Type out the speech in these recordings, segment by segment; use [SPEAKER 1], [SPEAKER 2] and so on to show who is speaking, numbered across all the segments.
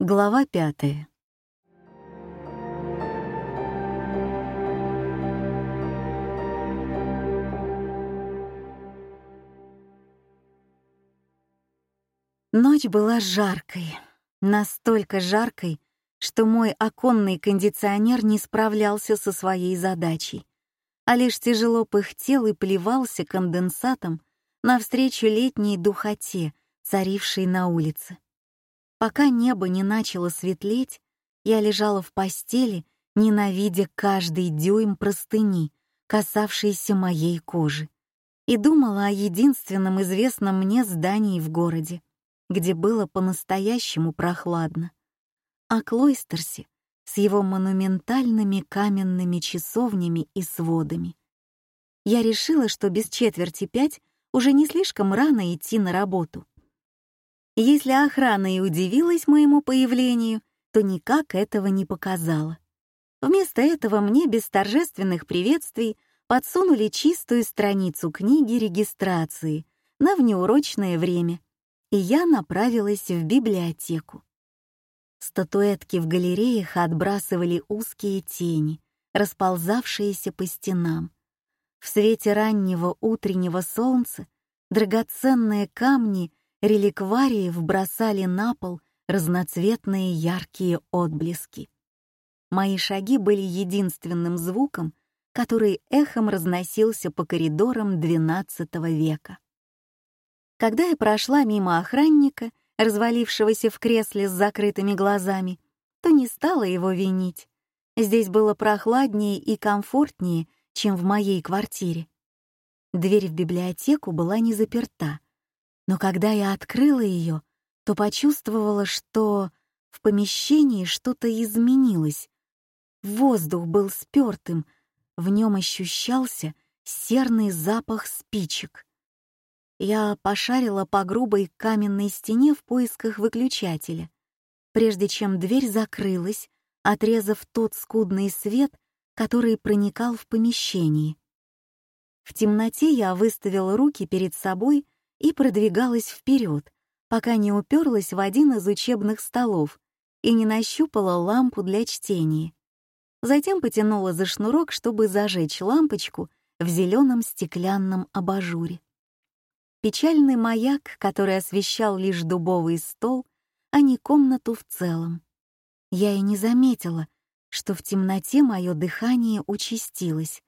[SPEAKER 1] Глава пятая. Ночь была жаркой, настолько жаркой, что мой оконный кондиционер не справлялся со своей задачей, а лишь тяжело пыхтел и плевался конденсатом навстречу летней духоте, царившей на улице. Пока небо не начало светлеть, я лежала в постели, ненавидя каждый дюйм простыни, касавшейся моей кожи, и думала о единственном известном мне здании в городе, где было по-настоящему прохладно, о Клойстерсе с его монументальными каменными часовнями и сводами. Я решила, что без четверти пять уже не слишком рано идти на работу — если охрана и удивилась моему появлению, то никак этого не показала. Вместо этого мне без торжественных приветствий подсунули чистую страницу книги регистрации на внеурочное время, и я направилась в библиотеку. Статуэтки в галереях отбрасывали узкие тени, расползавшиеся по стенам. В свете раннего утреннего солнца драгоценные камни реликварии вбросали на пол разноцветные яркие отблески. Мои шаги были единственным звуком, который эхом разносился по коридорам XII века. Когда я прошла мимо охранника, развалившегося в кресле с закрытыми глазами, то не стала его винить. Здесь было прохладнее и комфортнее, чем в моей квартире. Дверь в библиотеку была не заперта — но когда я открыла ее, то почувствовала, что в помещении что-то изменилось. Воздух был спертым, в нем ощущался серный запах спичек. Я пошарила по грубой каменной стене в поисках выключателя, прежде чем дверь закрылась, отрезав тот скудный свет, который проникал в помещение. В темноте я выставила руки перед собой — и продвигалась вперед, пока не уперлась в один из учебных столов и не нащупала лампу для чтения. Затем потянула за шнурок, чтобы зажечь лампочку в зеленом стеклянном абажуре. Печальный маяк, который освещал лишь дубовый стол, а не комнату в целом. Я и не заметила, что в темноте мое дыхание участилось.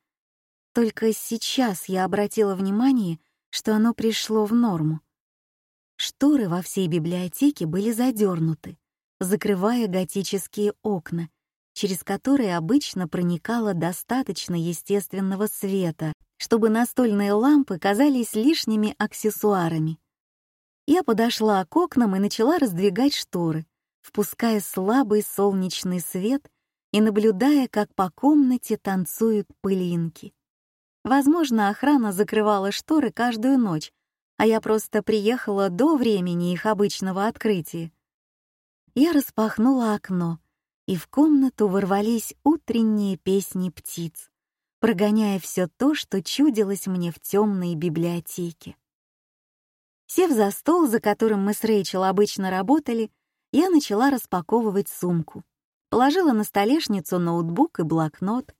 [SPEAKER 1] Только сейчас я обратила внимание, что оно пришло в норму. Шторы во всей библиотеке были задернуты, закрывая готические окна, через которые обычно проникало достаточно естественного света, чтобы настольные лампы казались лишними аксессуарами. Я подошла к окнам и начала раздвигать шторы, впуская слабый солнечный свет и наблюдая, как по комнате танцуют пылинки. Возможно, охрана закрывала шторы каждую ночь, а я просто приехала до времени их обычного открытия. Я распахнула окно, и в комнату ворвались утренние песни птиц, прогоняя все то, что чудилось мне в темной библиотеке. Сев за стол, за которым мы с Рэйчел обычно работали, я начала распаковывать сумку. Положила на столешницу ноутбук и блокнот,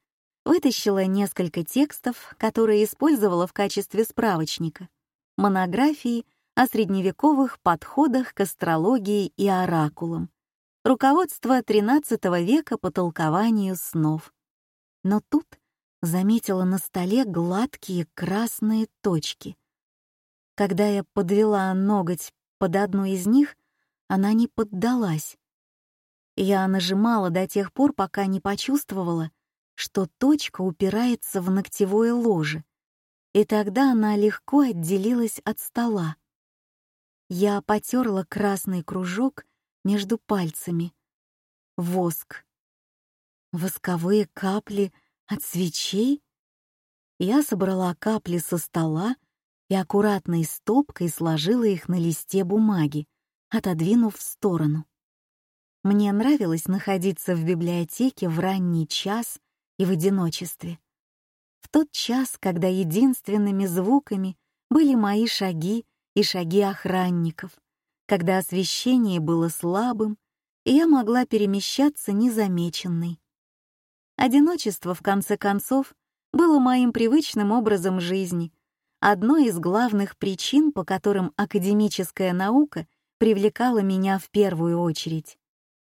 [SPEAKER 1] Вытащила несколько текстов, которые использовала в качестве справочника. Монографии о средневековых подходах к астрологии и оракулам. Руководство XIII века по толкованию снов. Но тут заметила на столе гладкие красные точки. Когда я подвела ноготь под одну из них, она не поддалась. Я нажимала до тех пор, пока не почувствовала, что точка упирается в ногтевое ложе, и тогда она легко отделилась от стола. Я потерла красный кружок между пальцами. Воск. Восковые капли от свечей? Я собрала капли со стола и аккуратной стопкой сложила их на листе бумаги, отодвинув в сторону. Мне нравилось находиться в библиотеке в ранний час и в одиночестве. В тот час, когда единственными звуками были мои шаги и шаги охранников, когда освещение было слабым, и я могла перемещаться незамеченной. Одиночество, в конце концов, было моим привычным образом жизни, одной из главных причин, по которым академическая наука привлекала меня в первую очередь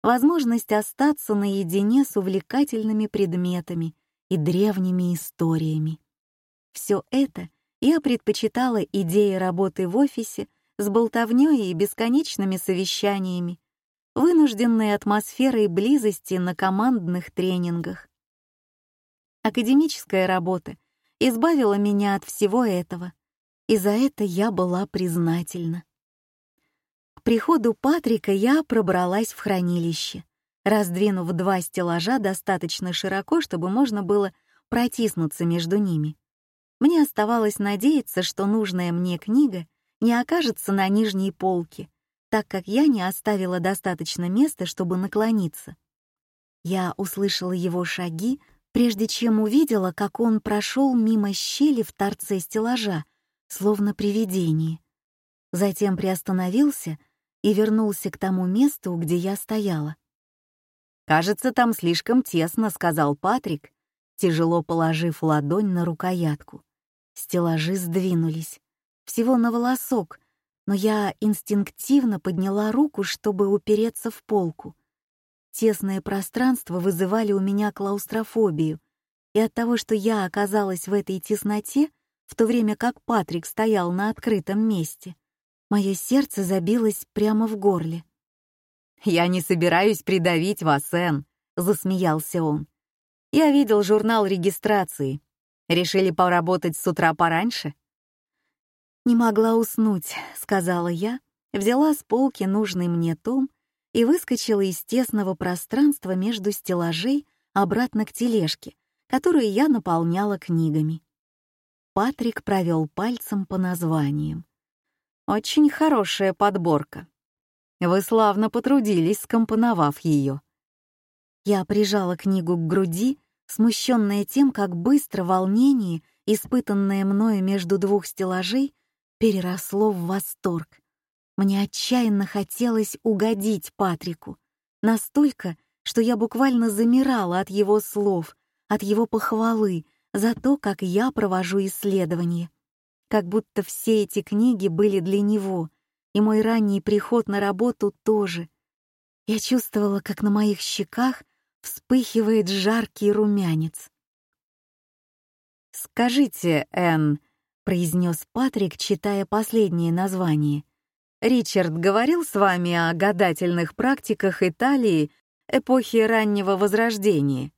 [SPEAKER 1] возможность остаться наедине с увлекательными предметами и древними историями. Все это я предпочитала идеи работы в офисе с болтовней и бесконечными совещаниями, вынужденной атмосферой близости на командных тренингах. Академическая работа избавила меня от всего этого, и за это я была признательна приходу Патрика я пробралась в хранилище, раздвинув два стеллажа достаточно широко, чтобы можно было протиснуться между ними. Мне оставалось надеяться, что нужная мне книга не окажется на нижней полке, так как я не оставила достаточно места, чтобы наклониться. Я услышала его шаги, прежде чем увидела, как он прошел мимо щели в торце стеллажа, словно привидение. Затем приостановился и вернулся к тому месту, где я стояла. «Кажется, там слишком тесно», — сказал Патрик, тяжело положив ладонь на рукоятку. Стеллажи сдвинулись. Всего на волосок, но я инстинктивно подняла руку, чтобы упереться в полку. Тесные пространства вызывали у меня клаустрофобию, и от того, что я оказалась в этой тесноте, в то время как Патрик стоял на открытом месте — Мое сердце забилось прямо в горле. «Я не собираюсь придавить вас, Энн», — засмеялся он. «Я видел журнал регистрации. Решили поработать с утра пораньше?» «Не могла уснуть», — сказала я, взяла с полки нужный мне том и выскочила из тесного пространства между стеллажей обратно к тележке, которую я наполняла книгами. Патрик провел пальцем по названиям. Очень хорошая подборка. Вы славно потрудились, скомпоновав ее. Я прижала книгу к груди, смущенная тем, как быстро волнение, испытанное мною между двух стеллажей, переросло в восторг. Мне отчаянно хотелось угодить Патрику. Настолько, что я буквально замирала от его слов, от его похвалы за то, как я провожу исследование как будто все эти книги были для него, и мой ранний приход на работу тоже. Я чувствовала, как на моих щеках вспыхивает жаркий румянец. «Скажите, Энн», — произнес Патрик, читая последнее название, «Ричард говорил с вами о гадательных практиках Италии эпохи раннего Возрождения?»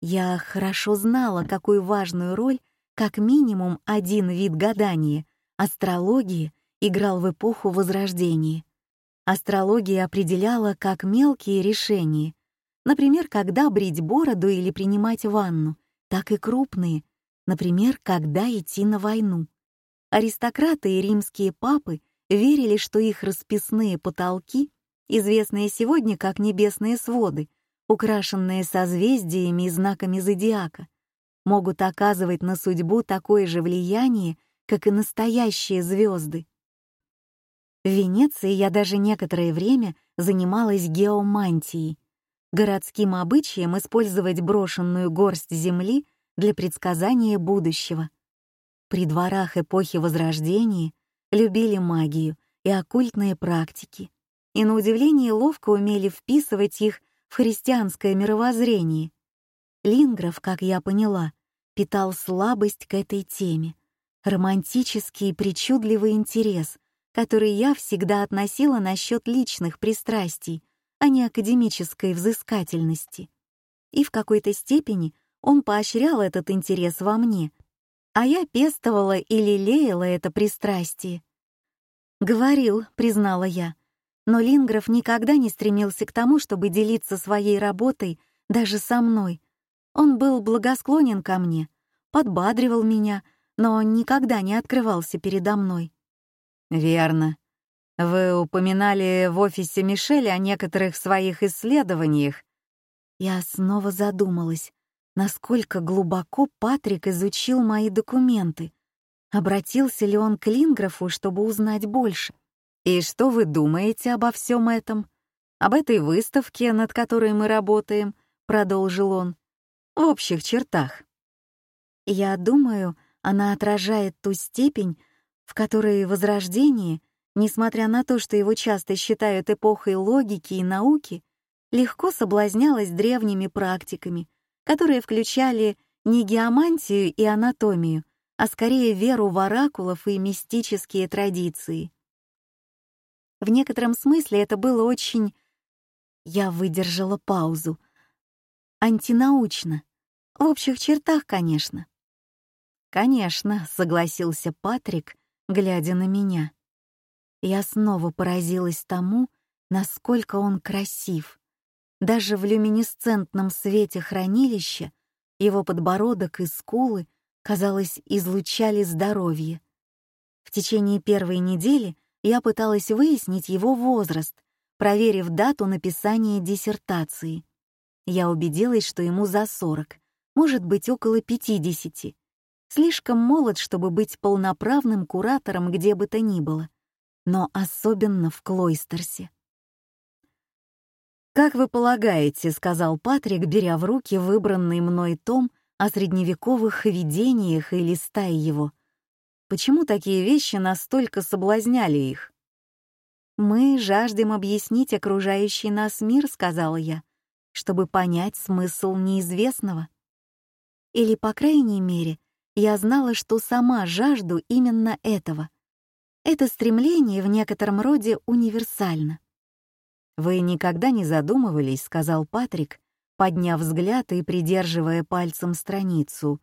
[SPEAKER 1] Я хорошо знала, какую важную роль как минимум один вид гадания, астрологии, играл в эпоху Возрождения. Астрология определяла как мелкие решения, например, когда брить бороду или принимать ванну, так и крупные, например, когда идти на войну. Аристократы и римские папы верили, что их расписные потолки, известные сегодня как небесные своды, украшенные созвездиями и знаками зодиака, могут оказывать на судьбу такое же влияние, как и настоящие звезды. В Венеции я даже некоторое время занималась геомантией, городским обычаем использовать брошенную горсть земли для предсказания будущего. При дворах эпохи Возрождения любили магию и оккультные практики, и на удивление ловко умели вписывать их в христианское мировоззрение. Лингров, как я поняла, питал слабость к этой теме, романтический и причудливый интерес, который я всегда относила насчет личных пристрастий, а не академической взыскательности. И в какой-то степени он поощрял этот интерес во мне, а я пестовала и лелеяла это пристрастие. «Говорил», — признала я, но Лингров никогда не стремился к тому, чтобы делиться своей работой даже со мной — он был благосклонен ко мне, подбадривал меня, но никогда не открывался передо мной. «Верно. Вы упоминали в офисе Мишеля о некоторых своих исследованиях». Я снова задумалась, насколько глубоко Патрик изучил мои документы. Обратился ли он к Линграфу, чтобы узнать больше? И что вы думаете обо всем этом? Об этой выставке, над которой мы работаем, продолжил он в общих чертах. Я думаю, она отражает ту степень, в которой Возрождение, несмотря на то, что его часто считают эпохой логики и науки, легко соблазнялось древними практиками, которые включали не геомантию и анатомию, а скорее веру в оракулов и мистические традиции. В некотором смысле это было очень... Я выдержала паузу. Антинаучно в общих чертах, конечно». «Конечно», — согласился Патрик, глядя на меня. Я снова поразилась тому, насколько он красив. Даже в люминесцентном свете хранилища его подбородок и скулы, казалось, излучали здоровье. В течение первой недели я пыталась выяснить его возраст, проверив дату написания диссертации. Я убедилась, что ему за сорок, может быть около 50. Слишком молод, чтобы быть полноправным куратором где бы то ни было, но особенно в Клойстерсе. «Как вы полагаете», — сказал Патрик, беря в руки выбранный мной том о средневековых видениях и листая его, «почему такие вещи настолько соблазняли их?» «Мы жаждем объяснить окружающий нас мир», — сказала я, «чтобы понять смысл неизвестного». Или, по крайней мере, я знала, что сама жажду именно этого. Это стремление в некотором роде универсально. «Вы никогда не задумывались», — сказал Патрик, подняв взгляд и придерживая пальцем страницу,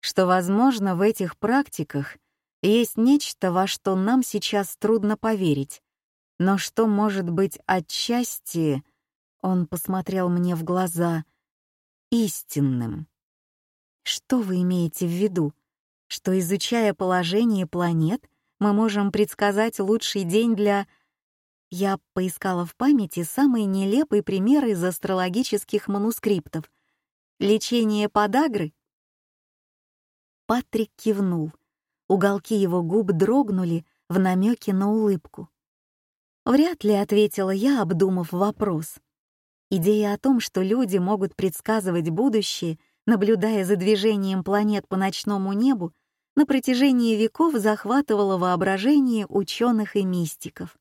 [SPEAKER 1] «что, возможно, в этих практиках есть нечто, во что нам сейчас трудно поверить, но что, может быть, отчасти...» Он посмотрел мне в глаза — истинным. Что вы имеете в виду? Что, изучая положение планет, мы можем предсказать лучший день для... Я поискала в памяти самые нелепые примеры из астрологических манускриптов. Лечение подагры? Патрик кивнул. Уголки его губ дрогнули в намеке на улыбку. «Вряд ли», — ответила я, обдумав вопрос. Идея о том, что люди могут предсказывать будущее — наблюдая за движением планет по ночному небу, на протяжении веков захватывало воображение ученых и мистиков.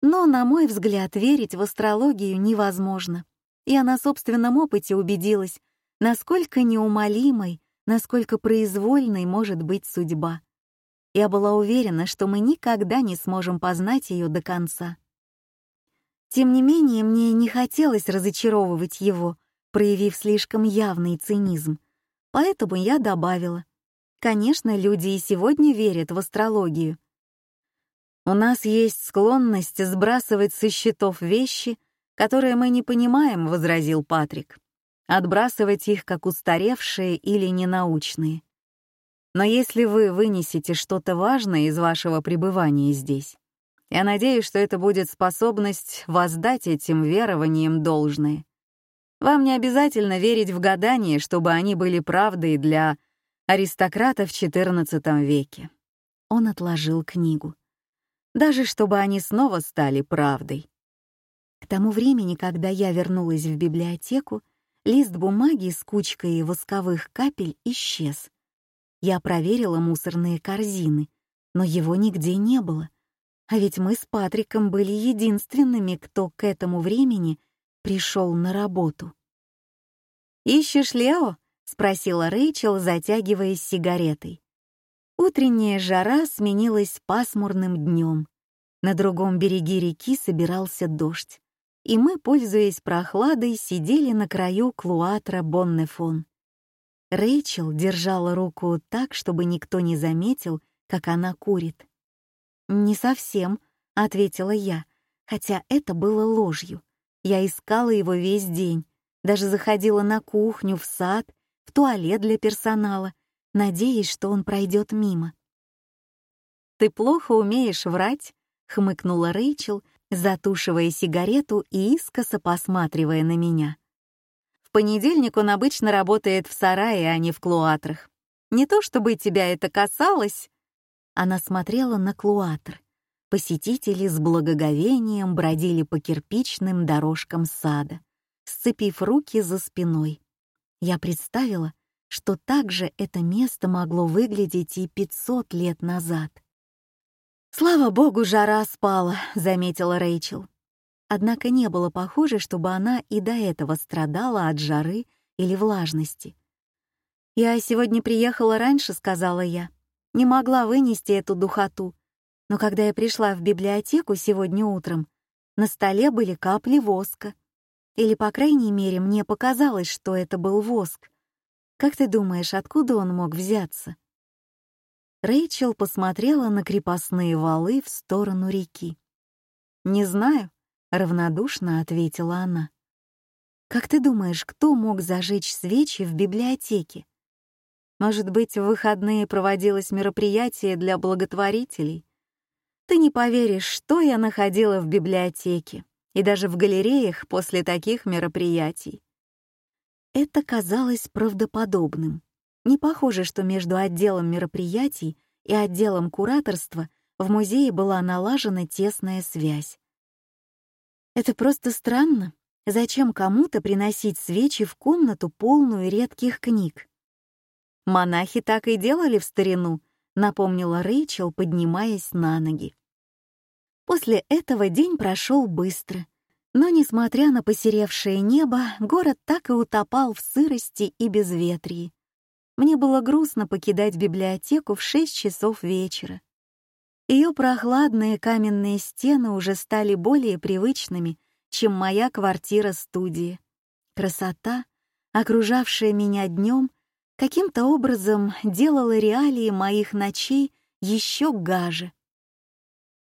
[SPEAKER 1] Но, на мой взгляд, верить в астрологию невозможно. Я на собственном опыте убедилась, насколько неумолимой, насколько произвольной может быть судьба. Я была уверена, что мы никогда не сможем познать ее до конца. Тем не менее, мне не хотелось разочаровывать его, проявив слишком явный цинизм, поэтому я добавила. Конечно, люди и сегодня верят в астрологию. У нас есть склонность сбрасывать со счетов вещи, которые мы не понимаем, возразил Патрик. Отбрасывать их как устаревшие или ненаучные. Но если вы вынесете что-то важное из вашего пребывания здесь, я надеюсь, что это будет способность воздать этим верованием должное. Вам не обязательно верить в гадания, чтобы они были правдой для аристократов в XIV веке. Он отложил книгу. Даже чтобы они снова стали правдой. К тому времени, когда я вернулась в библиотеку, лист бумаги с кучкой восковых капель исчез. Я проверила мусорные корзины, но его нигде не было. А ведь мы с Патриком были единственными, кто к этому времени — пришел на работу. «Ищешь Лео?» — спросила Рэйчел, затягиваясь сигаретой. Утренняя жара сменилась пасмурным днем. На другом береге реки собирался дождь, и мы, пользуясь прохладой, сидели на краю клуатра Боннефон. Рэйчел держала руку так, чтобы никто не заметил, как она курит. «Не совсем», — ответила я, хотя это было ложью. Я искала его весь день, даже заходила на кухню, в сад, в туалет для персонала, надеясь, что он пройдет мимо. «Ты плохо умеешь врать», — хмыкнула Рэйчел, затушивая сигарету и искоса посматривая на меня. «В понедельник он обычно работает в сарае, а не в клуатрах. Не то чтобы тебя это касалось...» Она смотрела на клуатр — Посетители с благоговением бродили по кирпичным дорожкам сада, сцепив руки за спиной. Я представила, что также это место могло выглядеть и 500 лет назад. «Слава богу, жара спала», — заметила Рэйчел. Однако не было похоже, чтобы она и до этого страдала от жары или влажности. «Я сегодня приехала раньше», — сказала я. «Не могла вынести эту духоту но когда я пришла в библиотеку сегодня утром, на столе были капли воска. Или, по крайней мере, мне показалось, что это был воск. Как ты думаешь, откуда он мог взяться? Рэйчел посмотрела на крепостные валы в сторону реки. «Не знаю», — равнодушно ответила она. «Как ты думаешь, кто мог зажечь свечи в библиотеке? Может быть, в выходные проводилось мероприятие для благотворителей, ты не поверишь, что я находила в библиотеке и даже в галереях после таких мероприятий. Это казалось правдоподобным. Не похоже, что между отделом мероприятий и отделом кураторства в музее была налажена тесная связь. Это просто странно. Зачем кому-то приносить свечи в комнату, полную редких книг? Монахи так и делали в старину, напомнила Рэйчел, поднимаясь на ноги. После этого день прошел быстро. Но, несмотря на посеревшее небо, город так и утопал в сырости и безветрии. Мне было грустно покидать библиотеку в шесть часов вечера. Ее прохладные каменные стены уже стали более привычными, чем моя квартира-студия. Красота, окружавшая меня днем, каким-то образом делала реалии моих ночей еще гаже —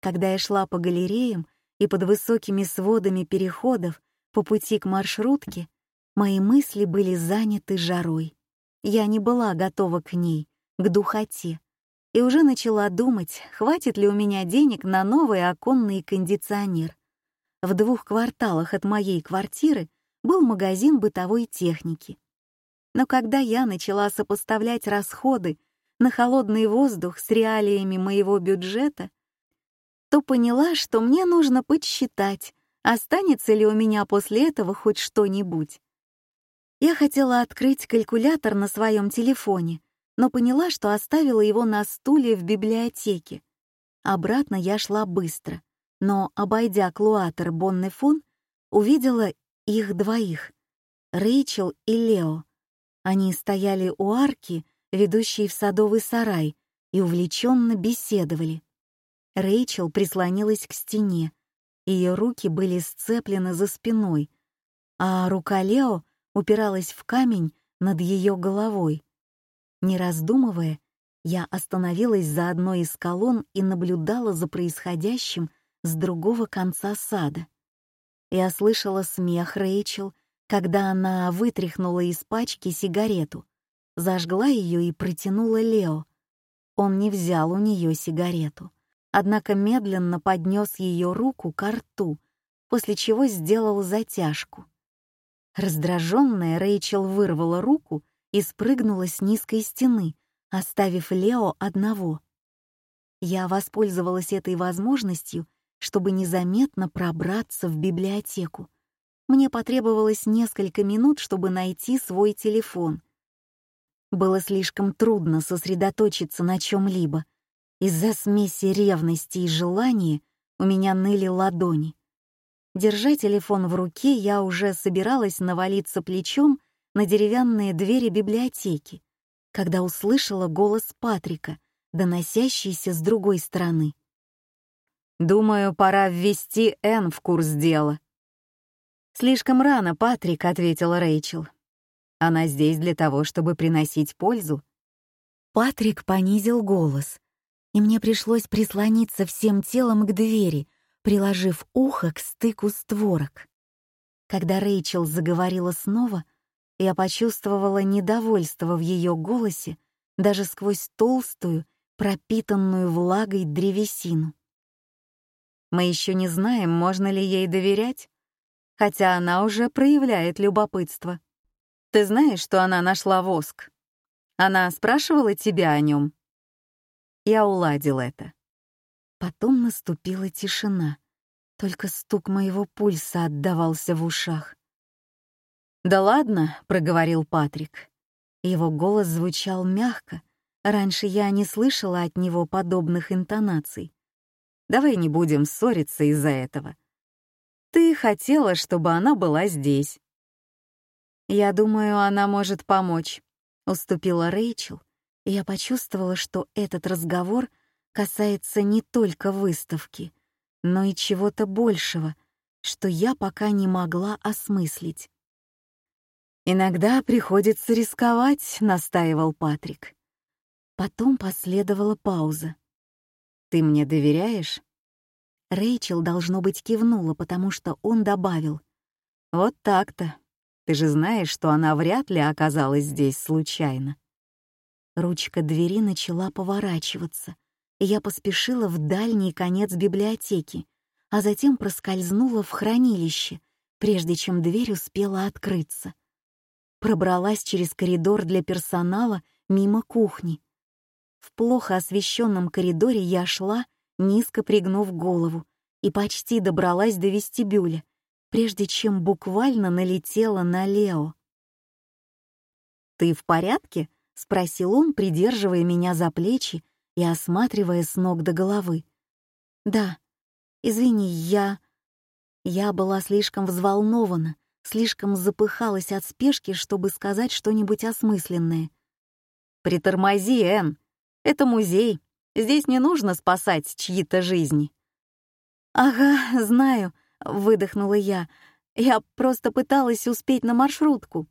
[SPEAKER 1] когда я шла по галереям и под высокими сводами переходов по пути к маршрутке, мои мысли были заняты жарой. Я не была готова к ней, к духоте, и уже начала думать, хватит ли у меня денег на новый оконный кондиционер. В двух кварталах от моей квартиры был магазин бытовой техники. Но когда я начала сопоставлять расходы на холодный воздух с реалиями моего бюджета, то поняла, что мне нужно подсчитать, останется ли у меня после этого хоть что-нибудь. Я хотела открыть калькулятор на своем телефоне, но поняла, что оставила его на стуле в библиотеке. Обратно я шла быстро, но, обойдя клуатор Боннефон, увидела их двоих — Рэйчел и Лео. Они стояли у арки, ведущей в садовый сарай, и увлеченно беседовали — Рэйчел прислонилась к стене. Ее руки были сцеплены за спиной, а рука Лео упиралась в камень над ее головой. Не раздумывая, я остановилась за одной из колонн и наблюдала за происходящим с другого конца сада. Я слышала смех Рэйчел, когда она вытряхнула из пачки сигарету, зажгла ее и протянула Лео. Он не взял у нее сигарету однако медленно поднес ее руку к рту, после чего сделал затяжку. Раздраженная Рэйчел вырвала руку и спрыгнула с низкой стены, оставив Лео одного. Я воспользовалась этой возможностью, чтобы незаметно пробраться в библиотеку. Мне потребовалось несколько минут, чтобы найти свой телефон. Было слишком трудно сосредоточиться на чем-либо — из-за смеси ревности и желания у меня ныли ладони. Держа телефон в руке, я уже собиралась навалиться плечом на деревянные двери библиотеки, когда услышала голос Патрика, доносящийся с другой стороны. «Думаю, пора ввести Энн в курс дела». «Слишком рано, Патрик», — ответила Рэйчел. «Она здесь для того, чтобы приносить пользу». Патрик понизил голос — и мне пришлось прислониться всем телом к двери, приложив ухо к стыку створок. Когда Рэйчел заговорила снова, я почувствовала недовольство в ее голосе даже сквозь толстую, пропитанную влагой древесину. Мы еще не знаем, можно ли ей доверять, хотя она уже проявляет любопытство. Ты знаешь, что она нашла воск? Она спрашивала тебя о нем? Я уладил это. Потом наступила тишина. Только стук моего пульса отдавался в ушах. «Да ладно», — проговорил Патрик. Его голос звучал мягко. Раньше я не слышала от него подобных интонаций. «Давай не будем ссориться из-за этого. Ты хотела, чтобы она была здесь». «Я думаю, она может помочь», — уступила Рэйчел, я почувствовала, что этот разговор касается не только выставки, но и чего-то большего, что я пока не могла осмыслить. «Иногда приходится рисковать», — настаивал Патрик. Потом последовала пауза. «Ты мне доверяешь?» Рэйчел, должно быть, кивнула, потому что он добавил. «Вот так-то. Ты же знаешь, что она вряд ли оказалась здесь случайно». Ручка двери начала поворачиваться, и я поспешила в дальний конец библиотеки, а затем проскользнула в хранилище, прежде чем дверь успела открыться. Пробралась через коридор для персонала мимо кухни. В плохо освещенном коридоре я шла, низко пригнув голову, и почти добралась до вестибюля, прежде чем буквально налетела на Лео. «Ты в порядке?» — спросил он, придерживая меня за плечи и осматривая с ног до головы. «Да. Извини, я...» Я была слишком взволнована, слишком запыхалась от спешки, чтобы сказать что-нибудь осмысленное. «Притормози, Энн. Это музей. Здесь не нужно спасать чьи-то жизни». «Ага, знаю», — выдохнула я. «Я просто пыталась успеть на маршрутку».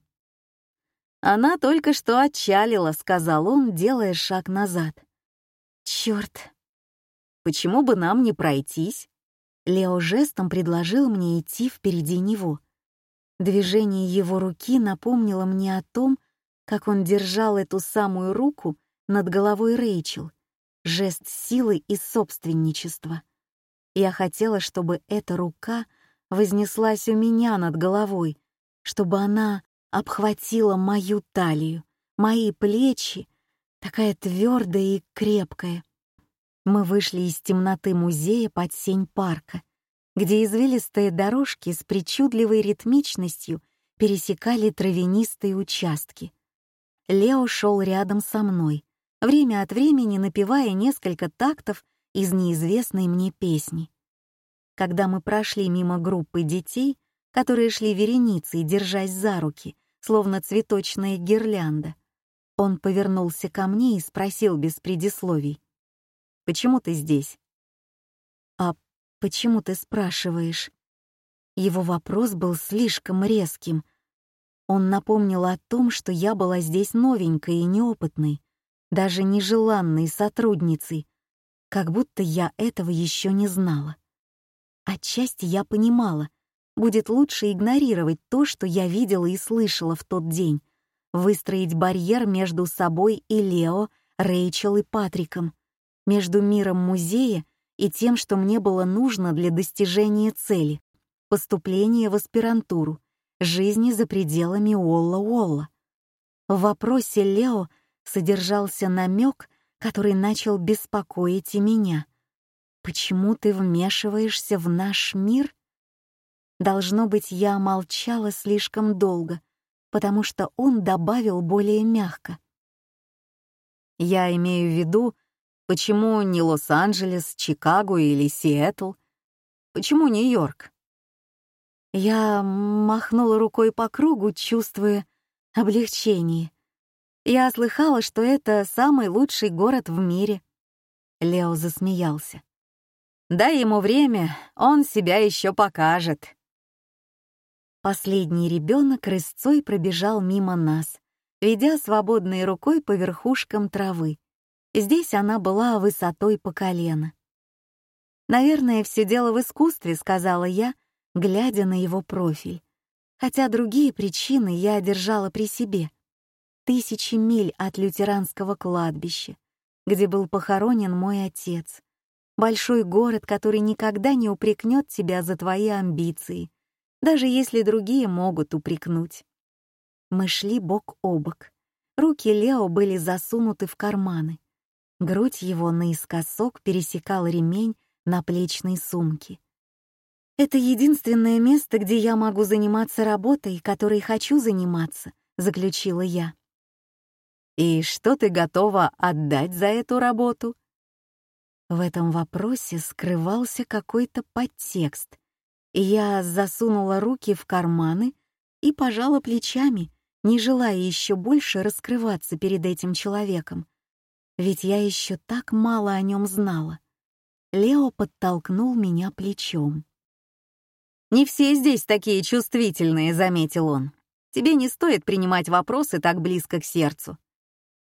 [SPEAKER 1] «Она только что отчалила», — сказал он, делая шаг назад. «Чёрт! Почему бы нам не пройтись?» Лео жестом предложил мне идти впереди него. Движение его руки напомнило мне о том, как он держал эту самую руку над головой Рэйчел. Жест силы и собственничества. Я хотела, чтобы эта рука вознеслась у меня над головой, чтобы она обхватила мою талию, мои плечи, такая твердая и крепкая. Мы вышли из темноты музея под сень парка, где извилистые дорожки с причудливой ритмичностью пересекали травянистые участки. Лео шел рядом со мной, время от времени напевая несколько тактов из неизвестной мне песни. Когда мы прошли мимо группы детей, которые шли вереницей, держась за руки, словно цветочная гирлянда. Он повернулся ко мне и спросил без предисловий. «Почему ты здесь?» «А почему ты спрашиваешь?» Его вопрос был слишком резким. Он напомнил о том, что я была здесь новенькой и неопытной, даже нежеланной сотрудницей, как будто я этого еще не знала. Отчасти я понимала, будет лучше игнорировать то, что я видела и слышала в тот день, выстроить барьер между собой и Лео, Рэйчел и Патриком, между миром музея и тем, что мне было нужно для достижения цели — поступления в аспирантуру, жизни за пределами Уолла-Уолла. В вопросе Лео содержался намек, который начал беспокоить и меня. «Почему ты вмешиваешься в наш мир? Должно быть, я молчала слишком долго, потому что он добавил более мягко. Я имею в виду, почему не Лос-Анджелес, Чикаго или Сиэтл? Почему Нью-Йорк? Я махнула рукой по кругу, чувствуя облегчение. Я слыхала, что это самый лучший город в мире. Лео засмеялся. «Дай ему время, он себя еще покажет». Последний ребенок рысцой пробежал мимо нас, ведя свободной рукой по верхушкам травы. Здесь она была высотой по колено. «Наверное, все дело в искусстве», — сказала я, глядя на его профиль. Хотя другие причины я держала при себе. Тысячи миль от лютеранского кладбища, где был похоронен мой отец. Большой город, который никогда не упрекнет тебя за твои амбиции — даже если другие могут упрекнуть. Мы шли бок о бок. Руки Лео были засунуты в карманы. Грудь его наискосок пересекал ремень на плечной сумке. «Это единственное место, где я могу заниматься работой, которой хочу заниматься», — заключила я. «И что ты готова отдать за эту работу?» В этом вопросе скрывался какой-то подтекст — я засунула руки в карманы и пожала плечами, не желая еще больше раскрываться перед этим человеком. Ведь я еще так мало о нем знала. Лео подтолкнул меня плечом. «Не все здесь такие чувствительные», — заметил он. «Тебе не стоит принимать вопросы так близко к сердцу.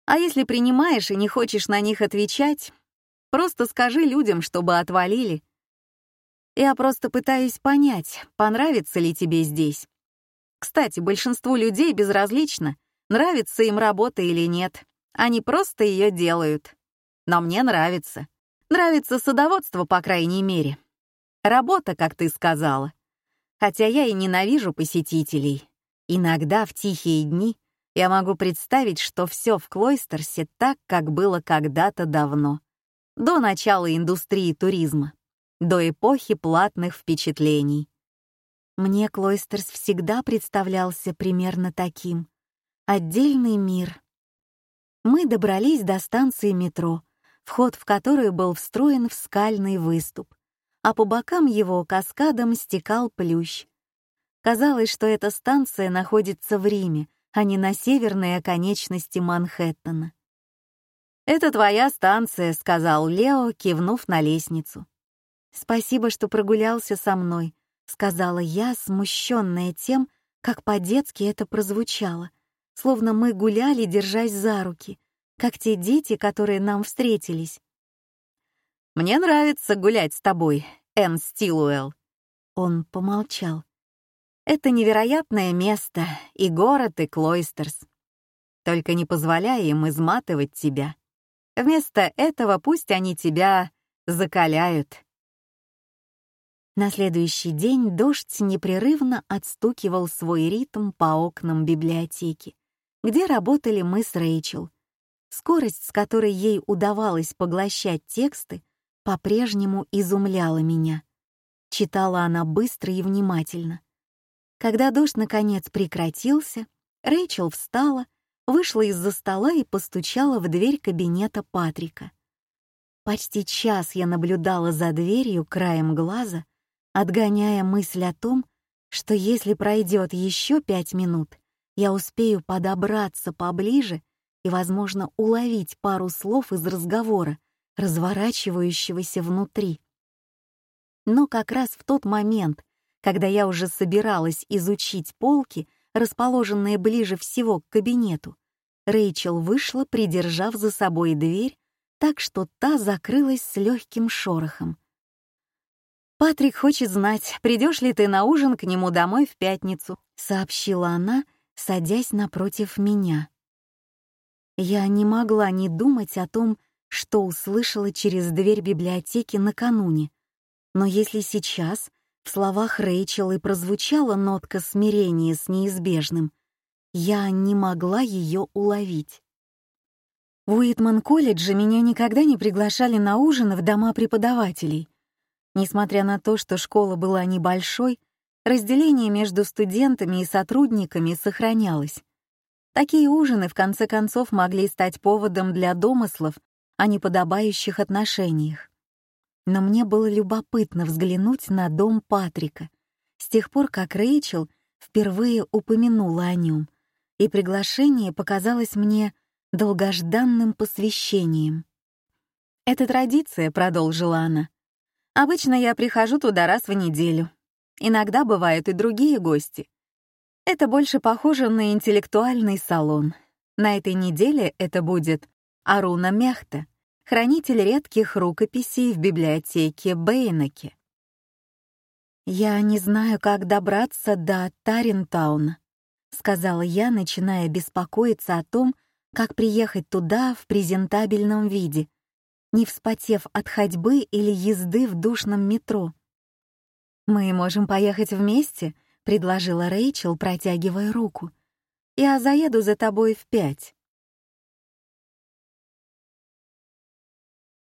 [SPEAKER 1] А если принимаешь и не хочешь на них отвечать, просто скажи людям, чтобы отвалили, я просто пытаюсь понять, понравится ли тебе здесь. Кстати, большинству людей безразлично, нравится им работа или нет. Они просто ее делают. Но мне нравится. Нравится садоводство, по крайней мере. Работа, как ты сказала. Хотя я и ненавижу посетителей. Иногда в тихие дни я могу представить, что все в Клойстерсе так, как было когда-то давно, до начала индустрии туризма до эпохи платных впечатлений. Мне Клойстерс всегда представлялся примерно таким. Отдельный мир. Мы добрались до станции метро, вход в которую был встроен в скальный выступ, а по бокам его каскадом стекал плющ. Казалось, что эта станция находится в Риме, а не на северной оконечности Манхэттена. «Это твоя станция», — сказал Лео, кивнув на лестницу. «Спасибо, что прогулялся со мной», — сказала я, смущенная тем, как по-детски это прозвучало, словно мы гуляли, держась за руки, как те дети, которые нам встретились. «Мне нравится гулять с тобой, Энн Стилуэлл». Он помолчал. «Это невероятное место, и город, и Клойстерс. Только не позволяй им изматывать тебя. Вместо этого пусть они тебя закаляют». На следующий день дождь непрерывно отстукивал свой ритм по окнам библиотеки, где работали мы с Рэйчел. Скорость, с которой ей удавалось поглощать тексты, по-прежнему изумляла меня. Читала она быстро и внимательно. Когда дождь наконец прекратился, Рэйчел встала, вышла из-за стола и постучала в дверь кабинета Патрика. Почти час я наблюдала за дверью краем глаза, отгоняя мысль о том, что если пройдет еще пять минут, я успею подобраться поближе и, возможно, уловить пару слов из разговора, разворачивающегося внутри. Но как раз в тот момент, когда я уже собиралась изучить полки, расположенные ближе всего к кабинету, Рэйчел вышла, придержав за собой дверь, так что та закрылась с легким шорохом — «Патрик хочет знать, придешь ли ты на ужин к нему домой в пятницу», — сообщила она, садясь напротив меня. Я не могла не думать о том, что услышала через дверь библиотеки накануне. Но если сейчас в словах Рэйчел и прозвучала нотка смирения с неизбежным, я не могла ее уловить. В Уитман-колледже меня никогда не приглашали на ужин в дома преподавателей — Несмотря на то, что школа была небольшой, разделение между студентами и сотрудниками сохранялось. Такие ужины, в конце концов, могли стать поводом для домыслов о неподобающих отношениях. Но мне было любопытно взглянуть на дом Патрика с тех пор, как Рэйчел впервые упомянула о нем, и приглашение показалось мне долгожданным посвящением. «Это традиция», — продолжила она, — Обычно я прихожу туда раз в неделю. Иногда бывают и другие гости. Это больше похоже на интеллектуальный салон. На этой неделе это будет Аруна Мяхта, хранитель редких рукописей в библиотеке Бейнаке. «Я не знаю, как добраться до Тарентауна», — сказала я, начиная беспокоиться о том, как приехать туда в презентабельном виде, не вспотев от ходьбы или езды в душном метро. «Мы можем поехать вместе», — предложила Рэйчел, протягивая руку. «Я заеду за тобой в пять».